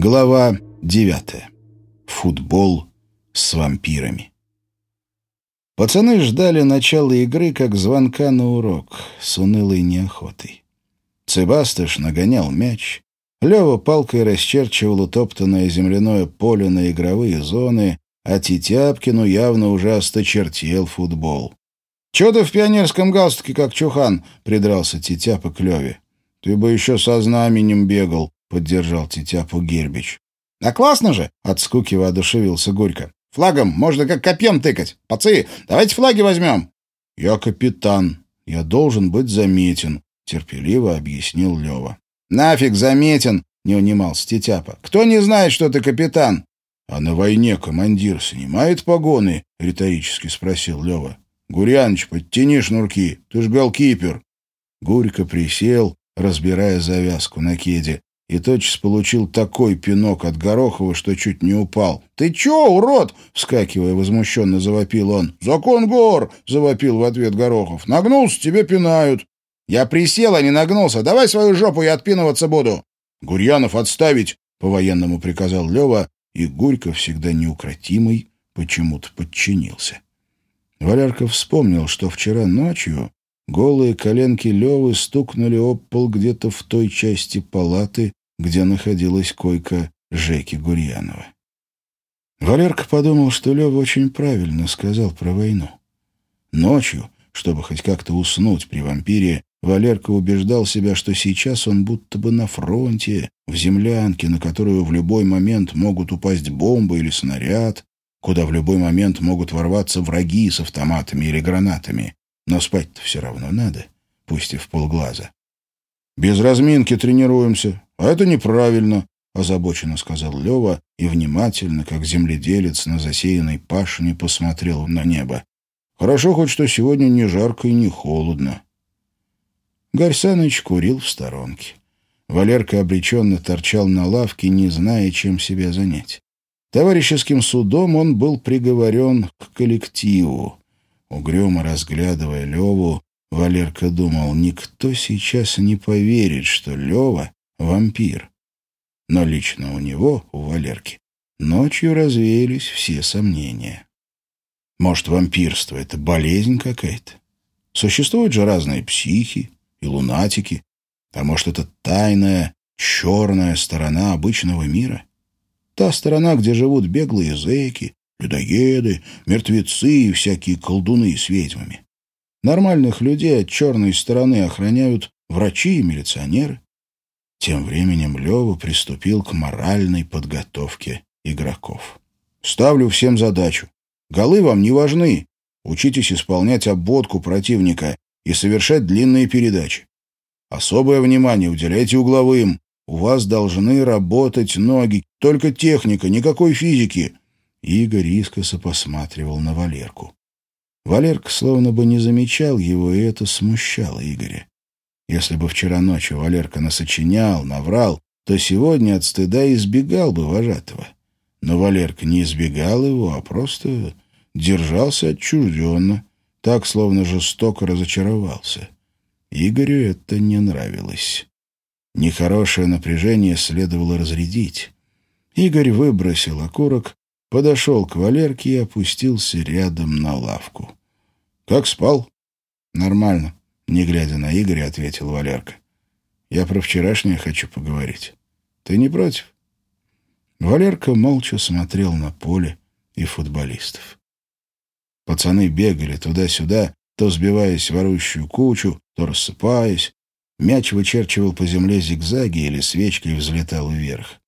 Глава 9. Футбол с вампирами. Пацаны ждали начала игры как звонка на урок, с унылой неохотой. Цебастыш нагонял мяч, Лева палкой расчерчивал утоптанное земляное поле на игровые зоны, а Титяпкину явно уже осточертел футбол. «Чего ты в пионерском галстуке, как чухан?» — придрался Титяпа к Леве. «Ты бы еще со знаменем бегал», — поддержал Тетяпу Гербич. «А классно же!» — от скуки воодушевился Горько. «Флагом можно как копьем тыкать. Пацы, давайте флаги возьмем!» «Я капитан. Я должен быть заметен», — терпеливо объяснил Лева. «Нафиг заметен!» — не унимался Тетяпа. «Кто не знает, что ты капитан?» «А на войне командир снимает погоны?» — риторически спросил Лева. «Гурьяныч, подтяни шнурки, ты ж голкипер». Гурько присел, разбирая завязку на кеде и тотчас получил такой пинок от Горохова, что чуть не упал. «Ты чё, урод?» — вскакивая возмущенно завопил он. «Закон гор!» — завопил в ответ Горохов. «Нагнулся, тебе пинают». «Я присел, а не нагнулся. Давай свою жопу, я отпинываться буду». «Гурьянов отставить!» — по-военному приказал Лева, и Гурько, всегда неукротимый, почему-то подчинился. Валярка вспомнил, что вчера ночью голые коленки Левы стукнули об пол где-то в той части палаты, где находилась койка Жеки Гурьянова. Валерка подумал, что Лева очень правильно сказал про войну. Ночью, чтобы хоть как-то уснуть при вампире, Валерка убеждал себя, что сейчас он будто бы на фронте, в землянке, на которую в любой момент могут упасть бомба или снаряд, куда в любой момент могут ворваться враги с автоматами или гранатами. Но спать-то все равно надо, пусть и в полглаза. «Без разминки тренируемся», «А это неправильно», — озабоченно сказал Лева и внимательно, как земледелец на засеянной пашне, посмотрел на небо. «Хорошо хоть, что сегодня не жарко и не холодно». Гарь Саныч курил в сторонке. Валерка обреченно торчал на лавке, не зная, чем себя занять. Товарищеским судом он был приговорен к коллективу. Угрюмо разглядывая Леву, Валерка думал, никто сейчас не поверит, что Лева вампир. Но лично у него, у Валерки, ночью развеялись все сомнения. Может, вампирство — это болезнь какая-то? Существуют же разные психи и лунатики. А может, это тайная, черная сторона обычного мира? Та сторона, где живут беглые зэки, людоеды, мертвецы и всякие колдуны с ведьмами. Нормальных людей от черной стороны охраняют врачи и милиционеры. Тем временем Лева приступил к моральной подготовке игроков. «Ставлю всем задачу. Голы вам не важны. Учитесь исполнять обводку противника и совершать длинные передачи. Особое внимание уделяйте угловым. У вас должны работать ноги, только техника, никакой физики». Игорь искоса посматривал на Валерку. Валерка словно бы не замечал его, и это смущало Игоря. Если бы вчера ночью Валерка насочинял, наврал, то сегодня от стыда избегал бы вожатого. Но Валерка не избегал его, а просто держался отчужденно, так, словно жестоко разочаровался. Игорю это не нравилось. Нехорошее напряжение следовало разрядить. Игорь выбросил окурок, подошел к Валерке и опустился рядом на лавку. «Как спал?» «Нормально. Не глядя на Игоря, ответил Валерка. «Я про вчерашнее хочу поговорить. Ты не против?» Валерка молча смотрел на поле и футболистов. Пацаны бегали туда-сюда, то сбиваясь в ворующую кучу, то рассыпаясь. Мяч вычерчивал по земле зигзаги или свечкой взлетал вверх.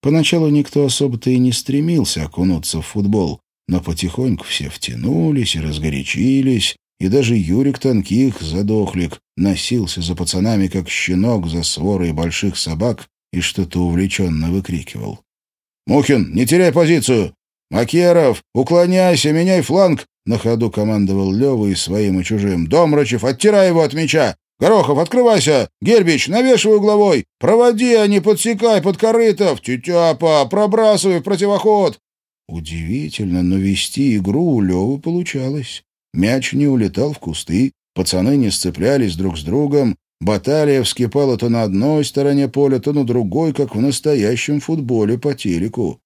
Поначалу никто особо-то и не стремился окунуться в футбол, но потихоньку все втянулись и разгорячились, и даже Юрик Танких, задохлик, носился за пацанами, как щенок за сворой больших собак, и что-то увлеченно выкрикивал. «Мухин, не теряй позицию! Макеров, уклоняйся, меняй фланг!» На ходу командовал Лева и своим, и чужим. «Домрачев, оттирай его от мяча! Горохов, открывайся! Гербич, навешивай угловой! Проводи, а не подсекай под корытов! Тютяпа, пробрасывай в противоход!» Удивительно, но вести игру у Левы получалось. Мяч не улетал в кусты, пацаны не сцеплялись друг с другом, Баталия вскипала то на одной стороне поля, то на другой, как в настоящем футболе по телеку.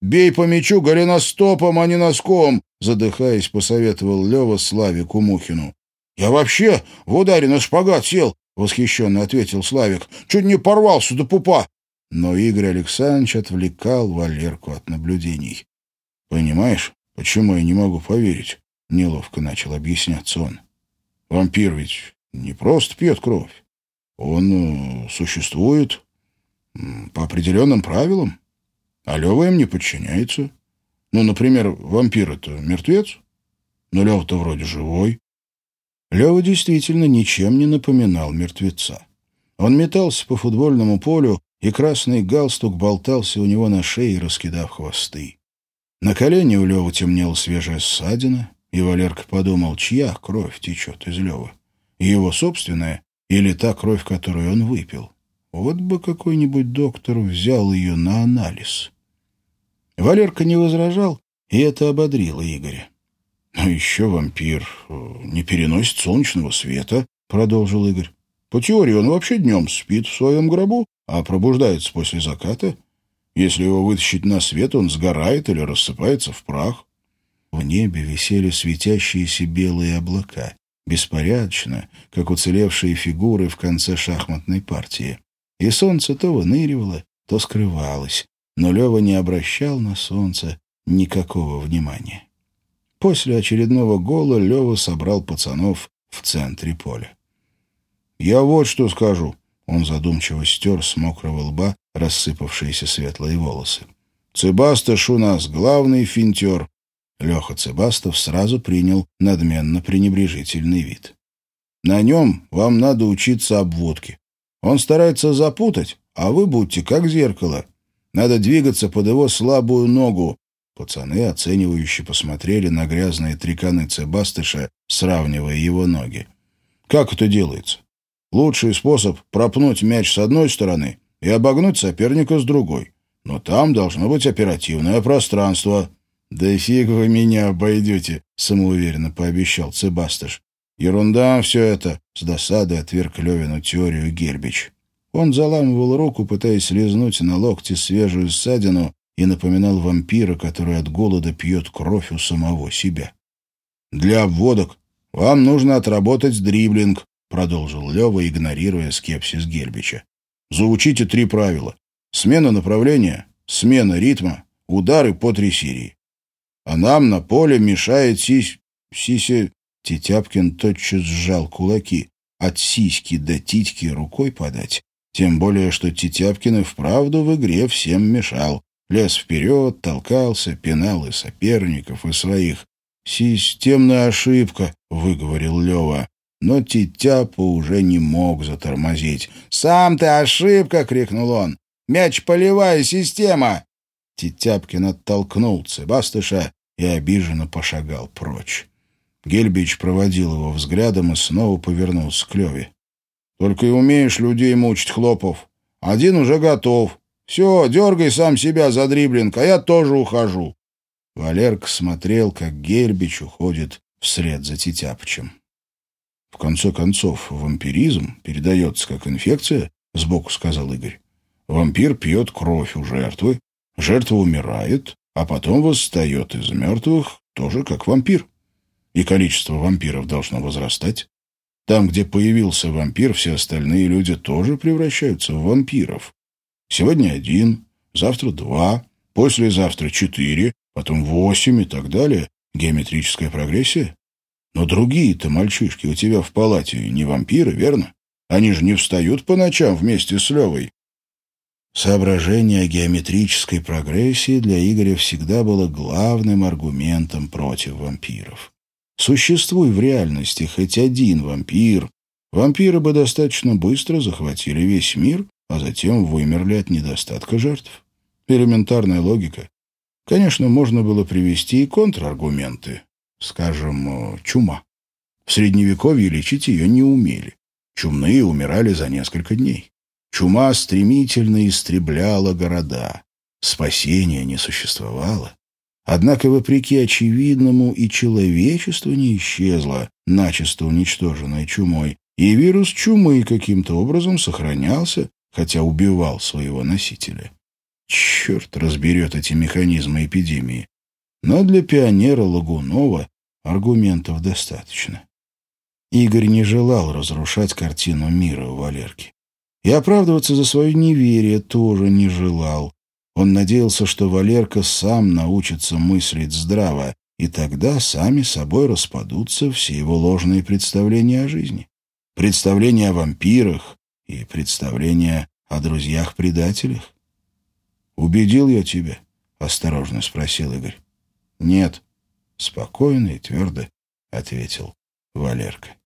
«Бей по мячу голеностопом, а не носком!» Задыхаясь, посоветовал Лева Славику Мухину. «Я вообще в ударе на шпагат сел!» — восхищенно ответил Славик. «Чуть не порвался до пупа!» Но Игорь Александрович отвлекал Валерку от наблюдений. «Понимаешь, почему я не могу поверить?» — неловко начал объясняться он. «Вампир ведь не просто пьет кровь. Он э, существует по определенным правилам, а Лева им не подчиняется. Ну, например, вампир — это мертвец, но Лева-то вроде живой». Лева действительно ничем не напоминал мертвеца. Он метался по футбольному полю, и красный галстук болтался у него на шее, раскидав хвосты. На колене у Левы темнела свежая ссадина, и Валерка подумал, чья кровь течет из Левы. Его собственная или та кровь, которую он выпил. Вот бы какой-нибудь доктор взял ее на анализ. Валерка не возражал, и это ободрило Игоря. «А еще вампир э, не переносит солнечного света», — продолжил Игорь. «По теории он вообще днем спит в своем гробу, а пробуждается после заката. Если его вытащить на свет, он сгорает или рассыпается в прах. В небе висели светящиеся белые облака, беспорядочно, как уцелевшие фигуры в конце шахматной партии. И солнце то выныривало, то скрывалось, но Лева не обращал на солнце никакого внимания. После очередного гола Лева собрал пацанов в центре поля. «Я вот что скажу», он задумчиво стер с мокрого лба рассыпавшиеся светлые волосы. «Цебастыш у нас главный финтер». Леха Цебастов сразу принял надменно-пренебрежительный вид. «На нем вам надо учиться обводке. Он старается запутать, а вы будьте как зеркало. Надо двигаться под его слабую ногу». Пацаны, оценивающе посмотрели на грязные триканы Цебастыша, сравнивая его ноги. «Как это делается? Лучший способ — пропнуть мяч с одной стороны и обогнуть соперника с другой. Но там должно быть оперативное пространство. «Да фиг вы меня обойдете», — самоуверенно пообещал Цебастыш. «Ерунда все это», — с досадой отверг Левину теорию Гербич. Он заламывал руку, пытаясь лизнуть на локте свежую ссадину, и напоминал вампира, который от голода пьет кровь у самого себя. «Для обводок вам нужно отработать дриблинг», — продолжил Лева, игнорируя скепсис Гельбича. «Заучите три правила. Смена направления, смена ритма, удары по три серии. А нам на поле мешает сись... сиси...» Тетяпкин тотчас сжал кулаки. От сиськи до титьки рукой подать. Тем более, что Тетяпкин и вправду в игре всем мешал. Лез вперед, толкался, пинал и соперников, и своих. «Системная ошибка», — выговорил Лева. Но Титяпа уже не мог затормозить. «Сам ты ошибка!» — крикнул он. «Мяч полевая система!» Титяпкин оттолкнул Цебастыша и обиженно пошагал прочь. Гельбич проводил его взглядом и снова повернулся к Леве. «Только и умеешь людей мучить, Хлопов. Один уже готов. Все, дергай сам себя за дриблинг, а я тоже ухожу». Валерка смотрел, как Гельбич уходит вслед за Титяпычем. В конце концов, вампиризм передается как инфекция, сбоку сказал Игорь. Вампир пьет кровь у жертвы, жертва умирает, а потом восстает из мертвых, тоже как вампир. И количество вампиров должно возрастать. Там, где появился вампир, все остальные люди тоже превращаются в вампиров. Сегодня один, завтра два, послезавтра четыре, потом восемь и так далее. Геометрическая прогрессия. Но другие-то мальчишки у тебя в палате не вампиры, верно? Они же не встают по ночам вместе с Левой. Соображение о геометрической прогрессии для Игоря всегда было главным аргументом против вампиров. Существуй в реальности хоть один вампир, вампиры бы достаточно быстро захватили весь мир, а затем вымерли от недостатка жертв. Элементарная логика. Конечно, можно было привести и контраргументы, скажем, э, чума. В Средневековье лечить ее не умели. Чумные умирали за несколько дней. Чума стремительно истребляла города. Спасения не существовало. Однако, вопреки очевидному, и человечество не исчезло, начисто уничтоженное чумой, И вирус чумы каким-то образом сохранялся, хотя убивал своего носителя. Черт разберет эти механизмы эпидемии. Но для пионера Лагунова аргументов достаточно. Игорь не желал разрушать картину мира у Валерки. И оправдываться за свое неверие тоже не желал. Он надеялся, что Валерка сам научится мыслить здраво, и тогда сами собой распадутся все его ложные представления о жизни. Представления о вампирах и представления о друзьях-предателях. «Убедил я тебя?» — осторожно спросил Игорь. «Нет», — спокойно и твердо ответил Валерка.